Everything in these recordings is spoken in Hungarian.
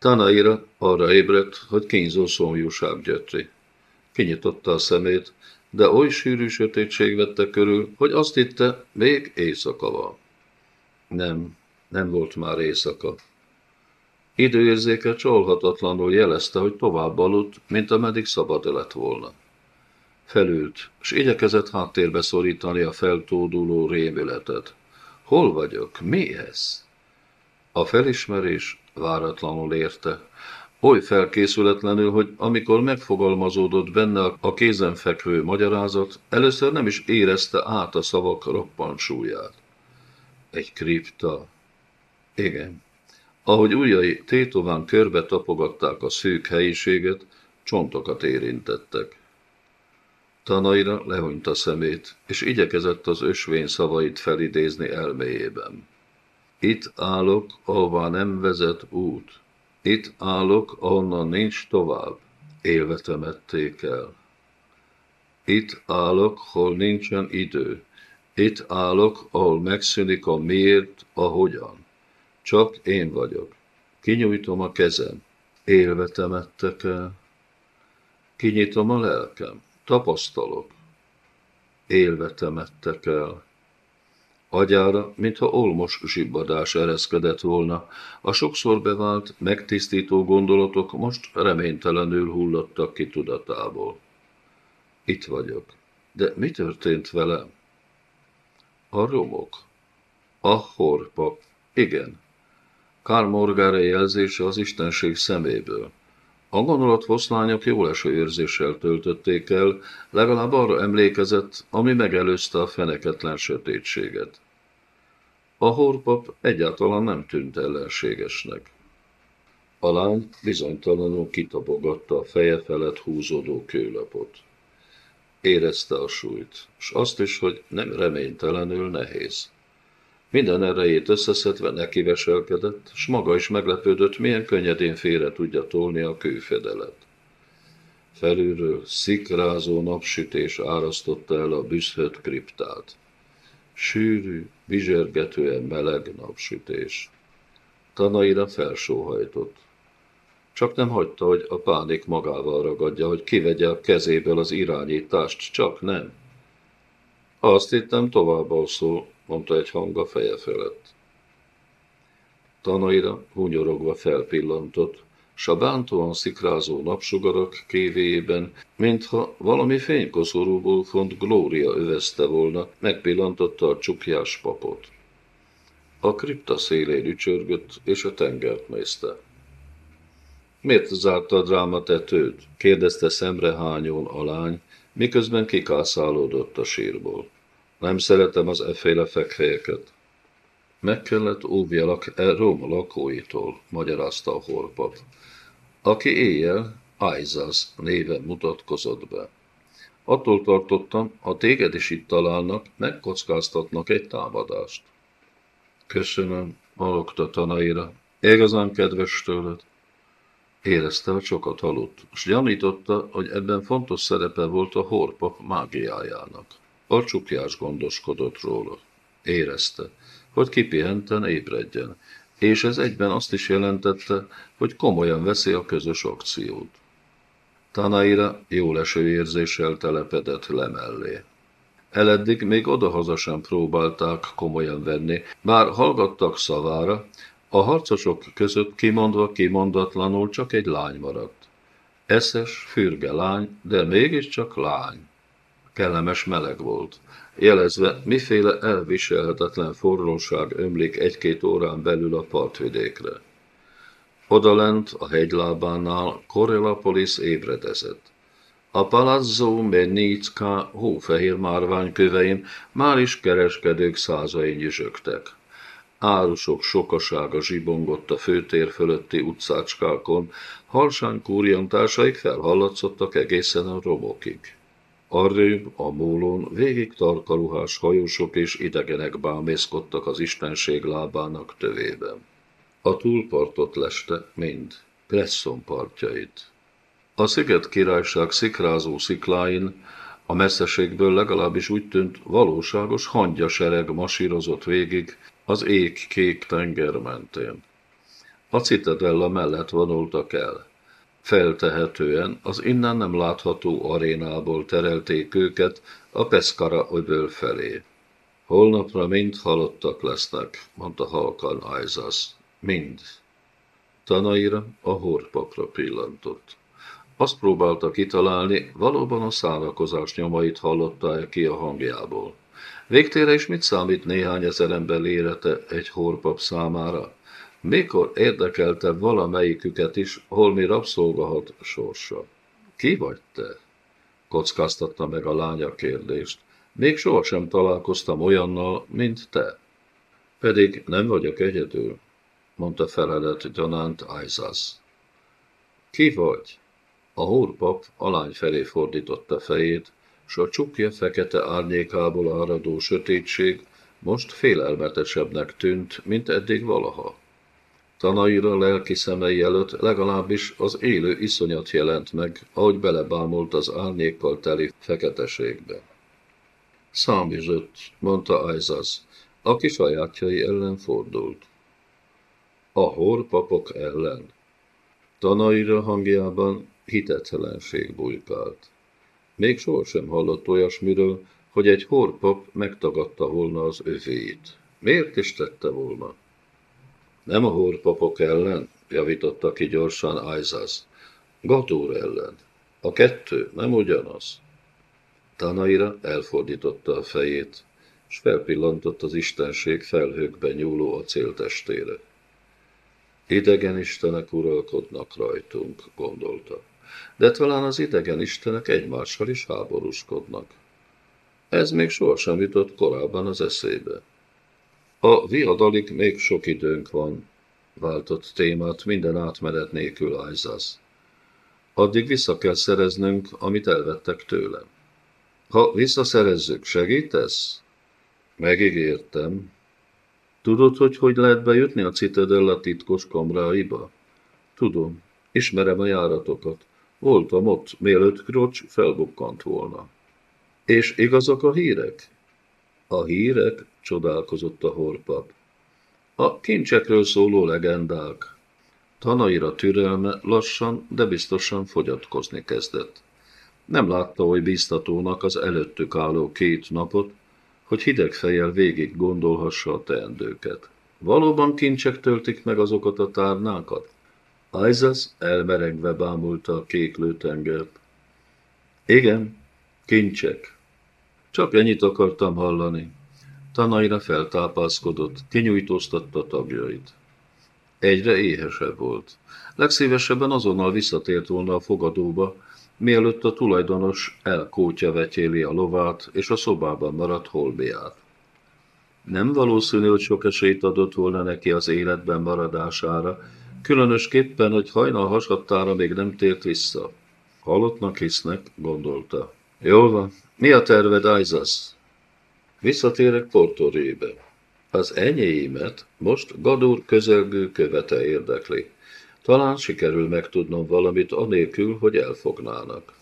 Tanaira arra ébredt, hogy kínzó szomjúság gyötri. Kinyitotta a szemét, de oly sűrű sötétség vette körül, hogy azt hitte, még éjszaka van. Nem, nem volt már éjszaka. Időérzéke csalhatatlanul jelezte, hogy tovább aludt, mint ameddig szabad lett volna. Felült, és igyekezett háttérbe szorítani a feltóduló rémületet. Hol vagyok? Mi ez? A felismerés váratlanul érte. Oly felkészületlenül, hogy amikor megfogalmazódott benne a kézenfekvő magyarázat, először nem is érezte át a szavak roppansúlyát. Egy kripta. Igen. Ahogy ujjai tétován körbe tapogatták a szűk helyiséget, csontokat érintettek. Tanaira lehúnyt a szemét, és igyekezett az ösvény szavait felidézni elméjében. Itt állok, ahová nem vezet út. Itt állok, ahonnan nincs tovább. Élve temették el. Itt állok, hol nincsen idő. Itt állok, ahol megszűnik a miért, a hogyan. Csak én vagyok. Kinyújtom a kezem. Élve temettek el. Kinyitom a lelkem. Tapasztalok. Élve temettek el. Agyára, mintha olmos zsibbadás ereszkedett volna, a sokszor bevált, megtisztító gondolatok most reménytelenül hullottak ki tudatából. Itt vagyok. De mi történt velem? A romok. A horpap. Igen. Karl Morgára jelzése az istenség szeméből. A gondolat foszlányok jól eső érzéssel töltötték el, legalább arra emlékezett, ami megelőzte a feneketlen sötétséget. A horpap egyáltalán nem tűnt ellenségesnek. A lány bizonytalanul kitapogatta a feje felett húzódó kőlapot. Érezte a súlyt, és azt is, hogy nem reménytelenül nehéz. Minden erejét összeszedve nekiveselkedett, s maga is meglepődött, milyen könnyedén félre tudja tolni a kőfedelet. Felülről szikrázó napsütés árasztotta el a büszhött kriptát. Sűrű, vizsergetően meleg napsütés. Tanaira felsóhajtott. Csak nem hagyta, hogy a pánik magával ragadja, hogy kivegye a kezéből az irányítást, csak nem. Azt hittem tovább alszol, mondta egy hang a feje felett. Tanaira hunyorogva felpillantott, s a bántóan szikrázó napsugarak kévéjében, mintha valami fénykoszorúból font glória övezte volna, megpillantotta a csukjás papot. A kripta szélén ücsörgött, és a tengert nézte. Miért zárta a drámatetőt? kérdezte szemrehányón a lány, miközben kikászálódott a sírból. Nem szeretem az efféle fekhelyeket. Meg kellett óvjalak e Róma lakóitól, magyarázta a horpap, aki éjjel Aizaz néven mutatkozott be. Attól tartottam, ha téged is itt találnak, megkockáztatnak egy támadást. Köszönöm, malogta Tanaira. Igazán kedves tőled. Érezte, hogy sokat aludt, és gyanította, hogy ebben fontos szerepe volt a horpap mágiájának. A csukjás gondoskodott róla. Érezte, hogy kipihenten ébredjen, és ez egyben azt is jelentette, hogy komolyan veszi a közös akciót. Tanaira jó leső érzéssel telepedett le mellé. Eleddig még odahaza sem próbálták komolyan venni, bár hallgattak szavára, a harcosok között kimondva kimondatlanul csak egy lány maradt. Eszes, fürge lány, de mégiscsak lány kellemes meleg volt, jelezve miféle elviselhetetlen forróság ömlik egy-két órán belül a partvidékre. Odalent a hegylábánál Korelapolis ébredezett. A Palazzo Menicka hófehér márványkövein már is kereskedők százai nyüzsögtek. Árusok sokasága zsibongott a főtér fölötti utcácskákon, halsány kúriantásaik felhallatszottak egészen a romokig. Arrébb, a mólón végig tarkaruhás hajósok és idegenek bámészkodtak az istenség lábának tövében. A túlpartot leste mind, Presszon partjait. A sziget királyság szikrázó szikláin a messzeségből legalábbis úgy tűnt valóságos hangyasereg masírozott végig az ég kék tenger mentén. a citadella mellett vonultak el. Feltehetően az innen nem látható arénából terelték őket a Peszkara öböl felé. Holnapra mind halottak lesznek, mondta halkan Ajzasz. Mind. Tanaira a hordpapra pillantott. Azt próbálta kitalálni, valóban a szárakozás nyomait hallotta-e ki a hangjából. Végtére is mit számít néhány ezer ember érete egy horpap számára? Mikor érdekelte valamelyiküket is, holmi rabszolgahat sorsa? Ki vagy te? Kockáztatta meg a lánya kérdést. Még sohasem találkoztam olyannal, mint te. Pedig nem vagyok egyedül, mondta felelet gyanánt Aizasz. Ki vagy? A hórpap a lány felé fordította fejét, s a csukja fekete árnyékából áradó sötétség most félelmetesebbnek tűnt, mint eddig valaha. Tanaira lelki szemei előtt legalábbis az élő iszonyat jelent meg, ahogy belebámult az árnyékkal teli feketeségbe. Számizött, mondta Aizasz, aki sajátjai ellen fordult. A horpapok ellen. Tanaira hangjában hitettelenség bujkált. Még sohasem hallott olyasmiről, hogy egy horpap megtagadta volna az övéit. Miért is tette volna? Nem a horpapok ellen, javította ki gyorsan Aizasz. Gatór ellen. A kettő nem ugyanaz. Tanaira elfordította a fejét, és felpillantott az istenség felhőkben nyúló acéltestére. Idegen istenek uralkodnak rajtunk, gondolta. De talán az idegen istenek egymással is háborúskodnak. Ez még sohasem jutott korábban az eszébe. A viadalig még sok időnk van, váltott témát minden átmenet nélkül Aizasz. Addig vissza kell szereznünk, amit elvettek tőlem. Ha visszaszerezzük, segítesz? Megígértem. Tudod, hogy hogy lehet bejutni a Citadella titkos kamráiba? Tudom, ismerem a járatokat. Voltam ott, mielőtt Krocs felbukkant volna. És igazak a hírek? A hírek, csodálkozott a horpap. A kincsekről szóló legendák. Tanaira türelme lassan, de biztosan fogyatkozni kezdett. Nem látta oly biztatónak az előttük álló két napot, hogy hideg fejjel végig gondolhassa a teendőket. Valóban kincsek töltik meg azokat a tárnákat? Isaac elmerengve bámulta a kéklő tengert. Igen, kincsek. Csak ennyit akartam hallani. Tanaira feltápászkodott, kinyújtóztatta tagjait. Egyre éhesebb volt. Legszívesebben azonnal visszatért volna a fogadóba, mielőtt a tulajdonos elkótya vetyéli a lovát és a szobában maradt holbiát. Nem valószínű, hogy sok esélyt adott volna neki az életben maradására, különösképpen, hogy hajnal hasadtára még nem tért vissza. Halottnak hisznek, gondolta. Jól van, mi a terved, Isaac? Visszatérek Portorébe. Az enyéimet most Gadur közelgő követe érdekli. Talán sikerül megtudnom valamit anélkül, hogy elfognának.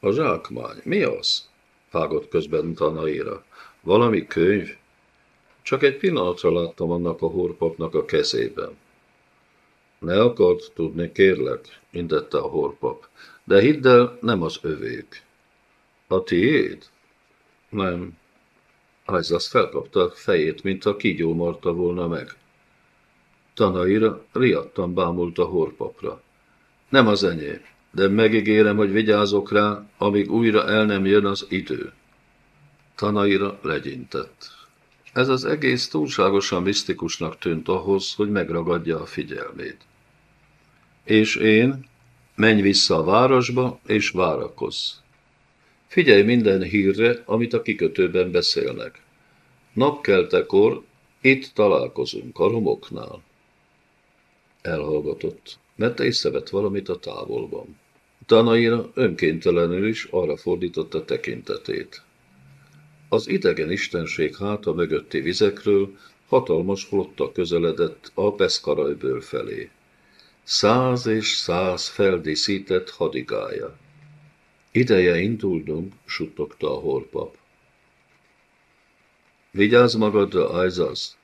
A zsákmány, mi az? Fágott közben Tanaira. Valami könyv? Csak egy pillanatra láttam annak a horpapnak a kezében. Ne akart tudni, kérlek, intette a horpap, de hidd el, nem az övék. A tiéd? Nem. Ajzasz felkapta a fejét, mint a kigyómarta volna meg. Tanaira riadtan bámult a horpapra. Nem az enyém, de megígérem, hogy vigyázok rá, amíg újra el nem jön az idő. Tanaira legyintett. Ez az egész túlságosan misztikusnak tűnt ahhoz, hogy megragadja a figyelmét. És én? Menj vissza a városba, és várakozz. Figyelj minden hírre, amit a kikötőben beszélnek. Napkeltekor itt találkozunk a romoknál. Elhallgatott, mert észrevett valamit a távolban. Tanaira önkéntelenül is arra fordította tekintetét. Az idegen istenség háta mögötti vizekről hatalmas flotta közeledett a Peszkarajből felé. Száz és száz feldíszített hadigája. Ideje indulnunk, suttogta a horpap. Vigyázz magadra, Aizasz!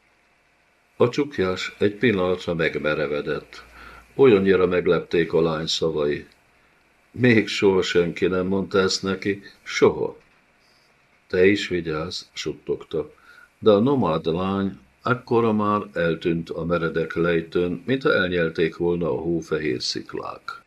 A csukjás egy pillanatra megmerevedett. Olyannyira meglepték a lány szavai. Még soha senki nem mondta ezt neki, soha. Te is vigyázz, suttogta. De a nomád lány akkora már eltűnt a meredek lejtőn, mintha elnyelték volna a hófehér sziklák.